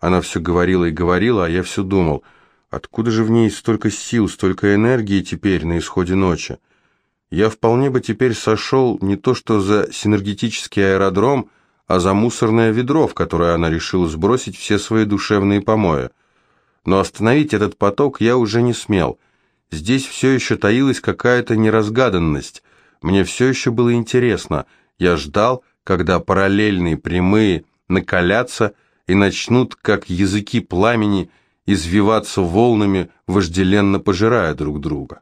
Она все говорила и говорила, а я все думал, откуда же в ней столько сил, столько энергии теперь на исходе ночи? Я вполне бы теперь сошел не то что за синергетический аэродром, а за мусорное ведро, в которое она решила сбросить все свои душевные помои. Но остановить этот поток я уже не смел. Здесь все еще таилась какая-то неразгаданность. Мне все еще было интересно. Я ждал, когда параллельные прямые накалятся и начнут, как языки пламени, извиваться волнами, вожделенно пожирая друг друга.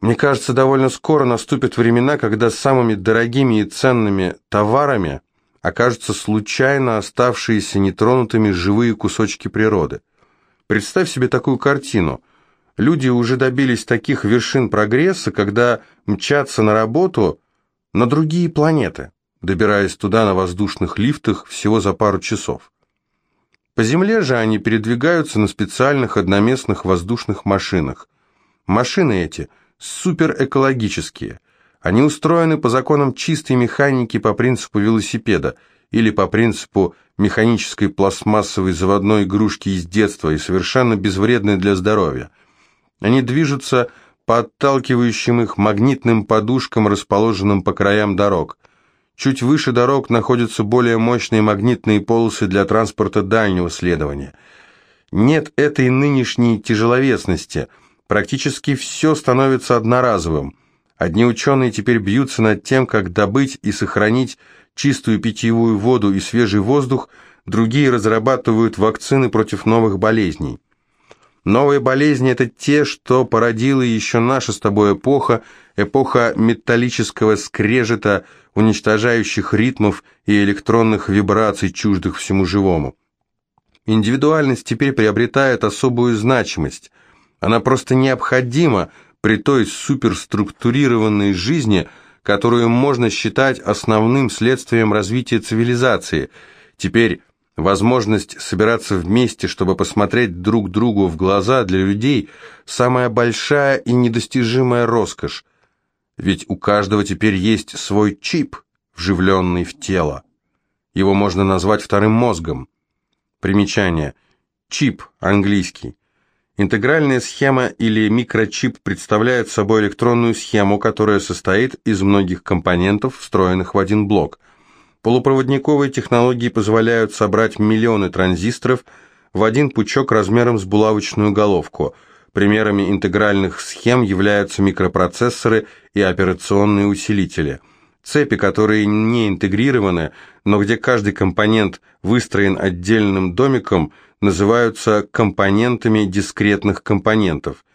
Мне кажется, довольно скоро наступят времена, когда самыми дорогими и ценными товарами окажутся случайно оставшиеся нетронутыми живые кусочки природы. Представь себе такую картину. Люди уже добились таких вершин прогресса, когда мчатся на работу на другие планеты, добираясь туда на воздушных лифтах всего за пару часов. По Земле же они передвигаются на специальных одноместных воздушных машинах. Машины эти суперэкологические. Они устроены по законам чистой механики по принципу велосипеда или по принципу механической пластмассовой заводной игрушки из детства и совершенно безвредны для здоровья. Они движутся по отталкивающим их магнитным подушкам, расположенным по краям дорог. Чуть выше дорог находятся более мощные магнитные полосы для транспорта дальнего следования. Нет этой нынешней тяжеловесности. Практически все становится одноразовым. Одни ученые теперь бьются над тем, как добыть и сохранить чистую питьевую воду и свежий воздух, другие разрабатывают вакцины против новых болезней. Новые болезни – это те, что породила еще наша с тобой эпоха, эпоха металлического скрежета, уничтожающих ритмов и электронных вибраций, чуждых всему живому. Индивидуальность теперь приобретает особую значимость. Она просто необходима при той суперструктурированной жизни, которую можно считать основным следствием развития цивилизации. Теперь Возможность собираться вместе, чтобы посмотреть друг другу в глаза для людей – самая большая и недостижимая роскошь. Ведь у каждого теперь есть свой чип, вживленный в тело. Его можно назвать вторым мозгом. Примечание. Чип, английский. Интегральная схема или микрочип представляет собой электронную схему, которая состоит из многих компонентов, встроенных в один блок – Полупроводниковые технологии позволяют собрать миллионы транзисторов в один пучок размером с булавочную головку. Примерами интегральных схем являются микропроцессоры и операционные усилители. Цепи, которые не интегрированы, но где каждый компонент выстроен отдельным домиком, называются компонентами дискретных компонентов.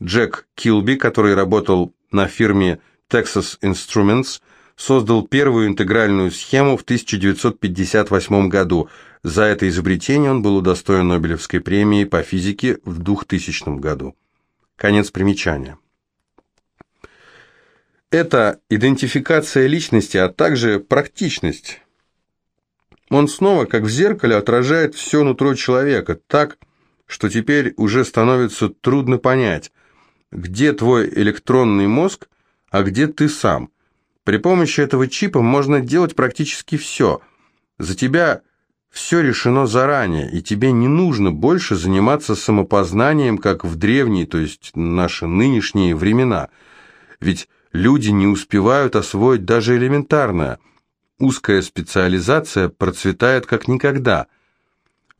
Джек Килби, который работал на фирме Texas Instruments, создал первую интегральную схему в 1958 году. За это изобретение он был удостоен Нобелевской премии по физике в 2000 году. Конец примечания. Это идентификация личности, а также практичность. Он снова, как в зеркале, отражает все нутро человека, так, что теперь уже становится трудно понять, где твой электронный мозг, а где ты сам – при помощи этого чипа можно делать практически все. За тебя все решено заранее, и тебе не нужно больше заниматься самопознанием, как в древние, то есть наши нынешние времена. Ведь люди не успевают освоить даже элементарное. Узкая специализация процветает как никогда.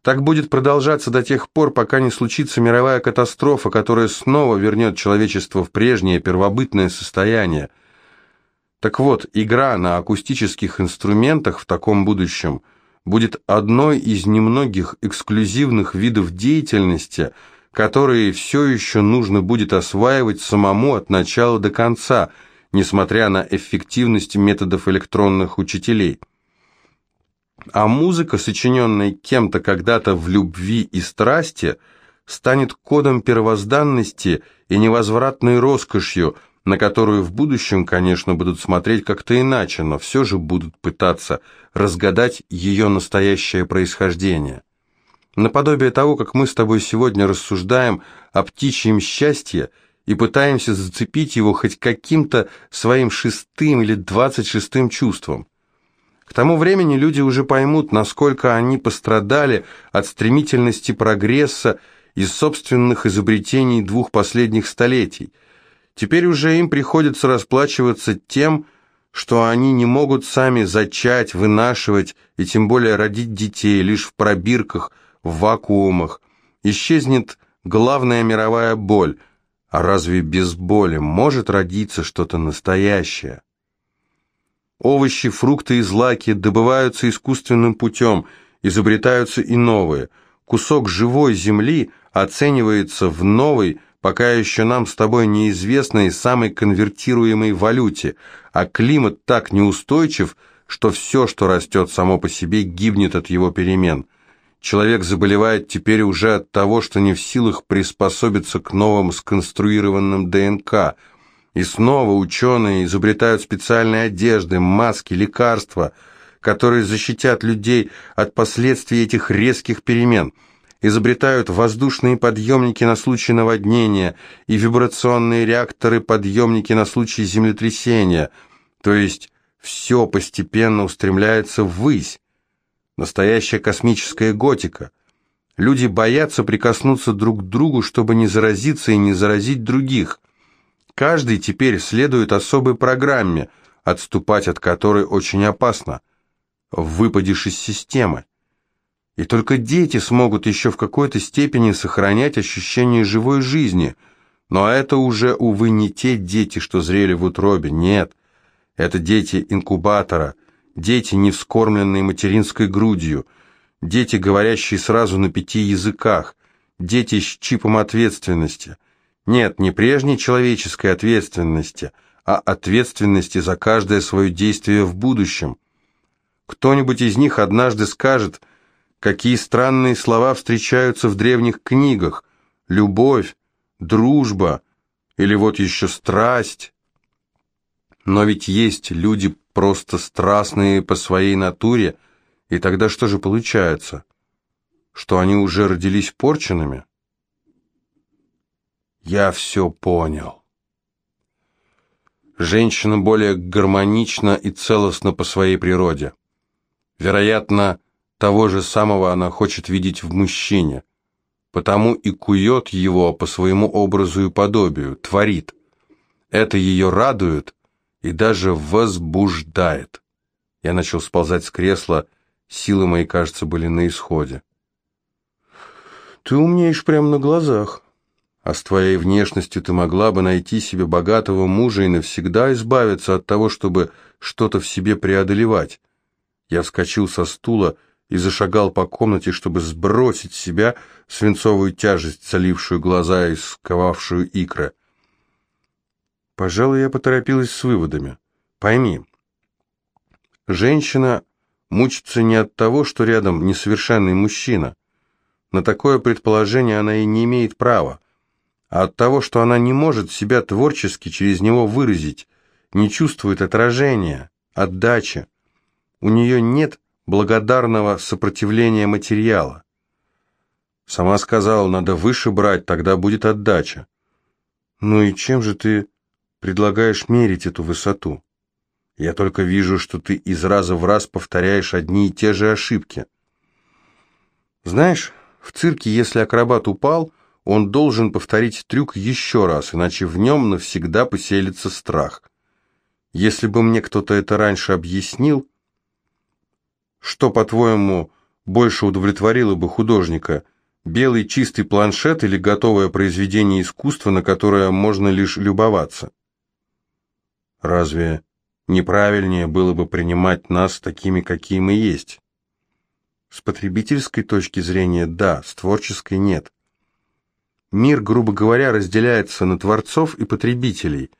Так будет продолжаться до тех пор, пока не случится мировая катастрофа, которая снова вернет человечество в прежнее первобытное состояние – так вот, игра на акустических инструментах в таком будущем будет одной из немногих эксклюзивных видов деятельности, которые все еще нужно будет осваивать самому от начала до конца, несмотря на эффективность методов электронных учителей. А музыка, сочиненная кем-то когда-то в любви и страсти, станет кодом первозданности и невозвратной роскошью – на которую в будущем, конечно, будут смотреть как-то иначе, но все же будут пытаться разгадать ее настоящее происхождение. Наподобие того, как мы с тобой сегодня рассуждаем о птичьем счастье и пытаемся зацепить его хоть каким-то своим шестым или двадцать шестым чувством. К тому времени люди уже поймут, насколько они пострадали от стремительности прогресса из собственных изобретений двух последних столетий. Теперь уже им приходится расплачиваться тем, что они не могут сами зачать, вынашивать и тем более родить детей лишь в пробирках, в вакуумах. Исчезнет главная мировая боль. А разве без боли может родиться что-то настоящее? Овощи, фрукты и злаки добываются искусственным путем, изобретаются и новые. Кусок живой земли оценивается в новой, пока еще нам с тобой неизвестной самой конвертируемой валюте, а климат так неустойчив, что все, что растет само по себе, гибнет от его перемен. Человек заболевает теперь уже от того, что не в силах приспособиться к новым сконструированным ДНК. И снова ученые изобретают специальные одежды, маски, лекарства, которые защитят людей от последствий этих резких перемен – изобретают воздушные подъемники на случай наводнения и вибрационные реакторы-подъемники на случай землетрясения, то есть все постепенно устремляется ввысь. Настоящая космическая готика. Люди боятся прикоснуться друг к другу, чтобы не заразиться и не заразить других. Каждый теперь следует особой программе, отступать от которой очень опасно. Выпадешь из системы. И только дети смогут еще в какой-то степени сохранять ощущение живой жизни. Но это уже, увы, не те дети, что зрели в утробе, нет. Это дети инкубатора, дети, не вскормленные материнской грудью, дети, говорящие сразу на пяти языках, дети с чипом ответственности. Нет, не прежней человеческой ответственности, а ответственности за каждое свое действие в будущем. Кто-нибудь из них однажды скажет – Какие странные слова встречаются в древних книгах. Любовь, дружба или вот еще страсть. Но ведь есть люди просто страстные по своей натуре, и тогда что же получается? Что они уже родились порченными? Я все понял. Женщина более гармонична и целостна по своей природе. Вероятно, того же самого она хочет видеть в мужчине, потому и кует его по своему образу и подобию, творит. Это ее радует и даже возбуждает. Я начал сползать с кресла, силы мои, кажется, были на исходе. «Ты умнеешь прямо на глазах», а с твоей внешностью ты могла бы найти себе богатого мужа и навсегда избавиться от того, чтобы что-то в себе преодолевать. Я вскочил со стула и зашагал по комнате, чтобы сбросить с себя свинцовую тяжесть, залившую глаза и сковавшую икры. Пожалуй, я поторопилась с выводами. Пойми, женщина мучится не от того, что рядом несовершенный мужчина. На такое предположение она и не имеет права, а от того, что она не может себя творчески через него выразить, не чувствует отражения, отдачи. У нее нет благодарного сопротивления материала. Сама сказала, надо выше брать, тогда будет отдача. Ну и чем же ты предлагаешь мерить эту высоту? Я только вижу, что ты из раза в раз повторяешь одни и те же ошибки. Знаешь, в цирке, если акробат упал, он должен повторить трюк еще раз, иначе в нем навсегда поселится страх. Если бы мне кто-то это раньше объяснил, что, по-твоему, больше удовлетворило бы художника? Белый чистый планшет или готовое произведение искусства, на которое можно лишь любоваться? Разве неправильнее было бы принимать нас такими, какие мы есть? С потребительской точки зрения – да, с творческой – нет. Мир, грубо говоря, разделяется на творцов и потребителей.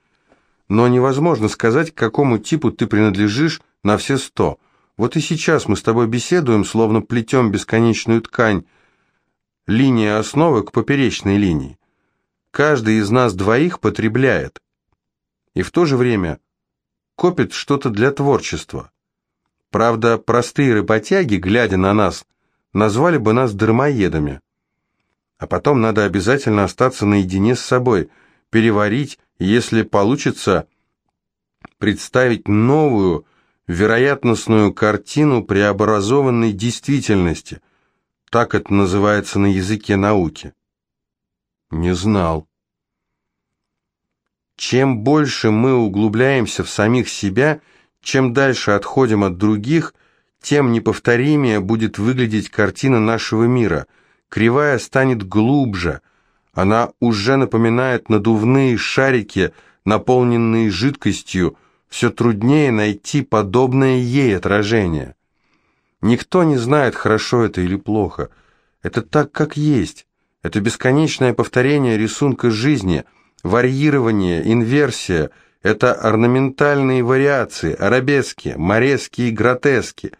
Но невозможно сказать, к какому типу ты принадлежишь на все сто – вот и сейчас мы с тобой беседуем, словно плетем бесконечную ткань, линия основы к поперечной линии. Каждый из нас двоих потребляет. И в то же время копит что-то для творчества. Правда, простые работяги, глядя на нас, назвали бы нас дармоедами. А потом надо обязательно остаться наедине с собой, переварить, если получится, представить новую, вероятностную картину преобразованной действительности. Так это называется на языке науки. Не знал. Чем больше мы углубляемся в самих себя, чем дальше отходим от других, тем неповторимее будет выглядеть картина нашего мира. Кривая станет глубже. Она уже напоминает надувные шарики, наполненные жидкостью, все труднее найти подобное ей отражение. Никто не знает, хорошо это или плохо. Это так, как есть. Это бесконечное повторение рисунка жизни, варьирование, инверсия. Это орнаментальные вариации, арабески, морески и гротески.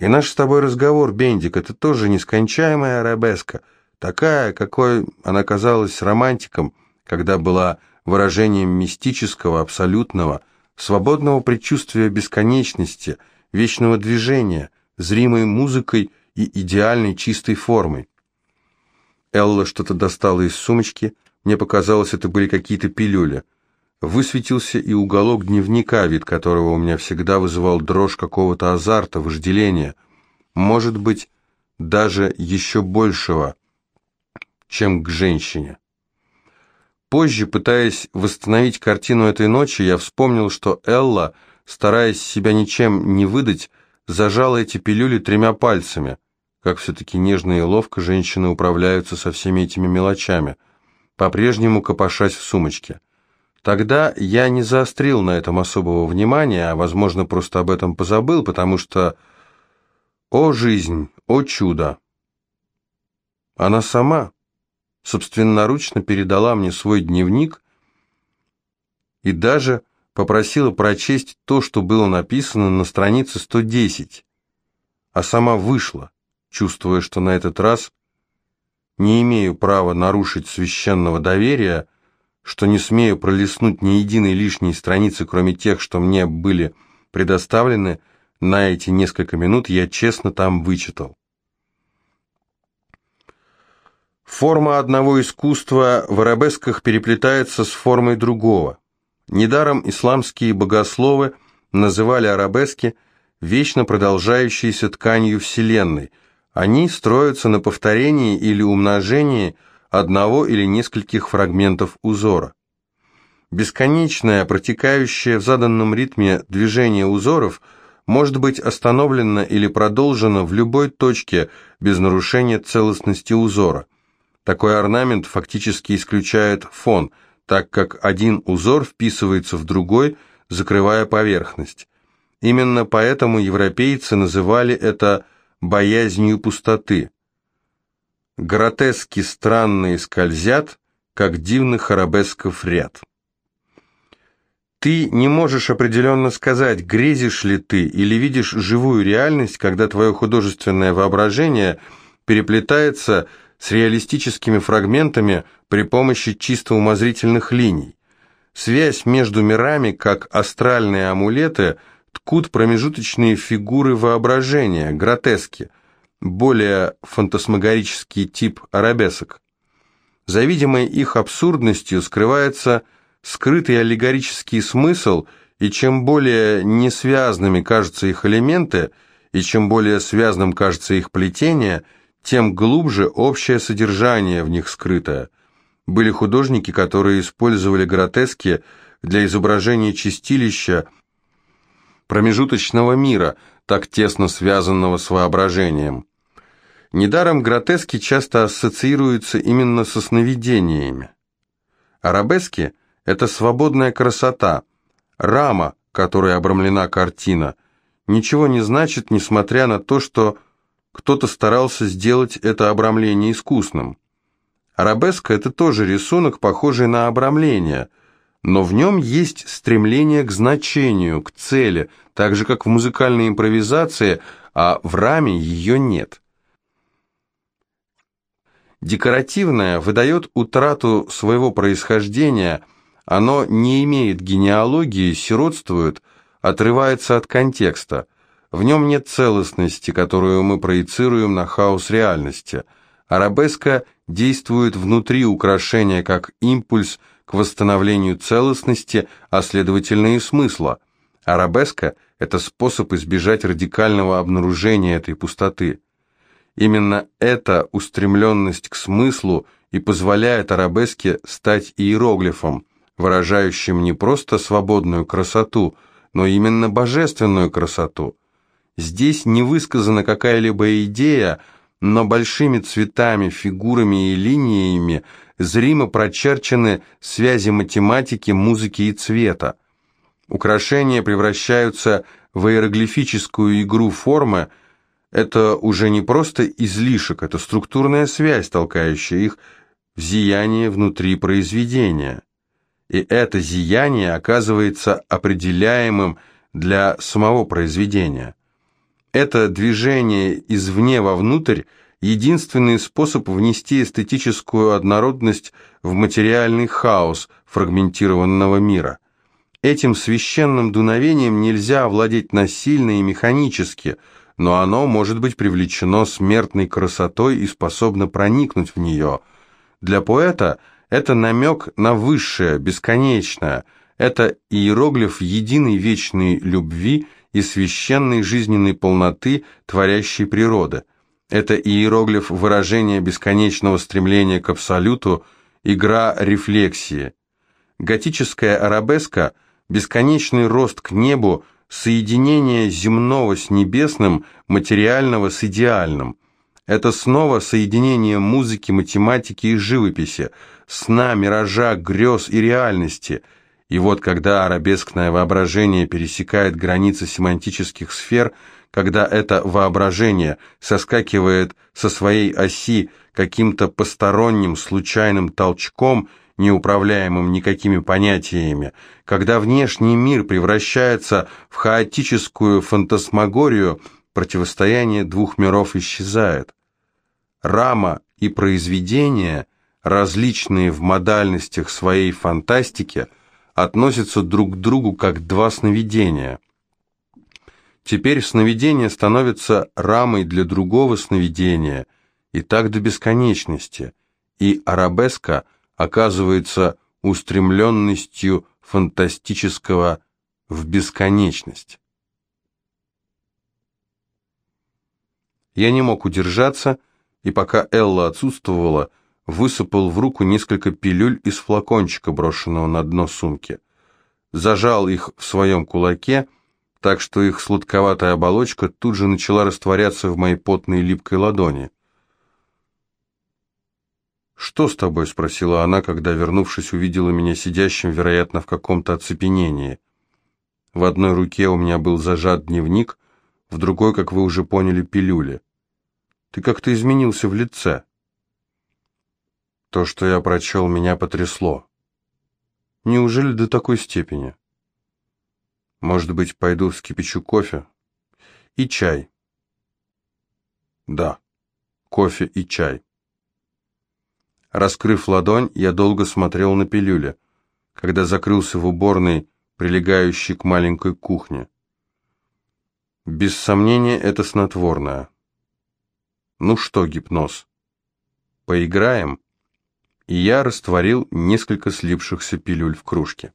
И наш с тобой разговор, Бендик, это тоже нескончаемая арабеска, такая, какой она казалась романтиком, когда была выражением мистического, абсолютного, свободного предчувствия бесконечности, вечного движения, зримой музыкой и идеальной чистой формой. Элла что-то достала из сумочки, мне показалось, это были какие-то пилюли. Высветился и уголок дневника, вид которого у меня всегда вызывал дрожь какого-то азарта, вожделения. Может быть, даже еще большего, чем к женщине. Позже, пытаясь восстановить картину этой ночи, я вспомнил, что Элла, стараясь себя ничем не выдать, зажала эти пилюли тремя пальцами. Как все-таки нежно и ловко женщины управляются со всеми этими мелочами, по-прежнему копошась в сумочке. Тогда я не заострил на этом особого внимания, а, возможно, просто об этом позабыл, потому что... О, жизнь, о чудо! Она сама собственноручно передала мне свой дневник и даже попросила прочесть то, что было написано на странице 110, а сама вышла, чувствуя, что на этот раз не имею права нарушить священного доверия, что не смею пролистнуть ни единой лишней страницы, кроме тех, что мне были предоставлены, на эти несколько минут я честно там вычитал. Форма одного искусства в арабесках переплетается с формой другого. Недаром исламские богословы называли арабески вечно продолжающейся тканью Вселенной. Они строятся на повторении или умножении одного или нескольких фрагментов узора. Бесконечное, протекающее в заданном ритме движение узоров может быть остановлено или продолжено в любой точке без нарушения целостности узора – такой орнамент фактически исключает фон, так как один узор вписывается в другой, закрывая поверхность. Именно поэтому европейцы называли это «боязнью пустоты». Гротески странные скользят, как дивных арабесков ряд. Ты не можешь определенно сказать, грезишь ли ты или видишь живую реальность, когда твое художественное воображение переплетается с с реалистическими фрагментами при помощи чисто умозрительных линий. Связь между мирами, как астральные амулеты, ткут промежуточные фигуры воображения, гротески, более фантасмагорический тип арабесок. За видимой их абсурдностью скрывается скрытый аллегорический смысл, и чем более несвязными кажутся их элементы, и чем более связным кажется их плетение – тем глубже общее содержание в них скрытое. Были художники, которые использовали гротески для изображения чистилища промежуточного мира, так тесно связанного с воображением. Недаром гротески часто ассоциируются именно со сновидениями. Арабески – это свободная красота, рама, которой обрамлена картина, ничего не значит, несмотря на то, что кто-то старался сделать это обрамление искусным. Арабеска – это тоже рисунок, похожий на обрамление, но в нем есть стремление к значению, к цели, так же, как в музыкальной импровизации, а в раме ее нет. Декоративное выдает утрату своего происхождения, оно не имеет генеалогии, сиротствует, отрывается от контекста – в нем нет целостности, которую мы проецируем на хаос реальности. Арабеска действует внутри украшения как импульс к восстановлению целостности, а следовательно и смысла. Арабеска Это способ избежать радикального обнаружения этой пустоты. Именно эта устремленность к смыслу и позволяет арабеске стать иероглифом, выражающим не просто свободную красоту, но именно божественную красоту. Здесь не высказана какая-либо идея, но большими цветами, фигурами и линиями зримо прочерчены связи математики, музыки и цвета. Украшения превращаются в иероглифическую игру формы, это уже не просто излишек, это структурная связь, толкающая их в зияние внутри произведения. И это зияние оказывается определяемым для самого произведения. Это движение извне вовнутрь – единственный способ внести эстетическую однородность в материальный хаос фрагментированного мира. Этим священным дуновением нельзя овладеть насильно и механически, но оно может быть привлечено смертной красотой и способно проникнуть в нее. Для поэта это намек на высшее, бесконечное, это иероглиф единой вечной любви и священной жизненной полноты творящей природы. Это иероглиф выражения бесконечного стремления к абсолюту, игра рефлексии. Готическая арабеска – бесконечный рост к небу, соединение земного с небесным, материального с идеальным. Это снова соединение музыки, математики и живописи, сна, миража, грез и реальности – и вот когда арабескное воображение пересекает границы семантических сфер, когда это воображение соскакивает со своей оси каким-то посторонним случайным толчком, неуправляемым никакими понятиями, когда внешний мир превращается в хаотическую фантасмагорию, противостояние двух миров исчезает. Рама и произведение, различные в модальностях своей фантастики – относятся друг к другу как два сновидения. Теперь сновидение становится рамой для другого сновидения, и так до бесконечности, и арабеска оказывается устремленностью фантастического в бесконечность. Я не мог удержаться, и пока Элла отсутствовала, высыпал в руку несколько пилюль из флакончика, брошенного на дно сумки. Зажал их в своем кулаке, так что их сладковатая оболочка тут же начала растворяться в моей потной липкой ладони. «Что с тобой?» — спросила она, когда, вернувшись, увидела меня сидящим, вероятно, в каком-то оцепенении. В одной руке у меня был зажат дневник, в другой, как вы уже поняли, пилюли. «Ты как-то изменился в лице». То, что я прочел, меня потрясло. Неужели до такой степени? Может быть, пойду вскипячу кофе? И чай. Да, кофе и чай. Раскрыв ладонь, я долго смотрел на пилюли, когда закрылся в уборной, прилегающей к маленькой кухне. Без сомнения, это снотворное. Ну что, гипноз, поиграем? И я растворил несколько слипшихся пилюль в кружке.